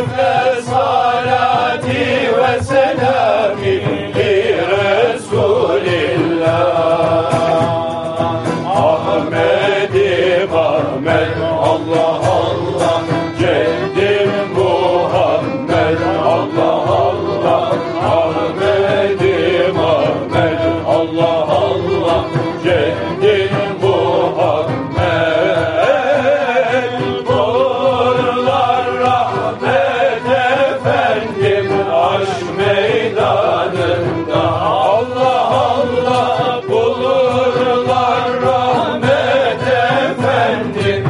Cümle salati ve selami li Ahmedim Ahmet Allah Allah. Ceddim Muhammed Allah Allah. Ahmedim Ahmet Allah Grande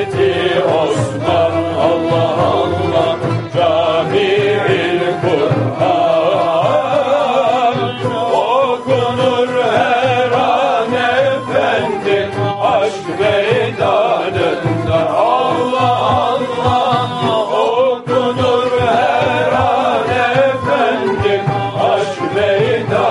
Osman Allah Allah Camil Kur'an. Okunur her efendim Aşk meydanında. Allah Allah Okunur her an efendim Aşk meydanında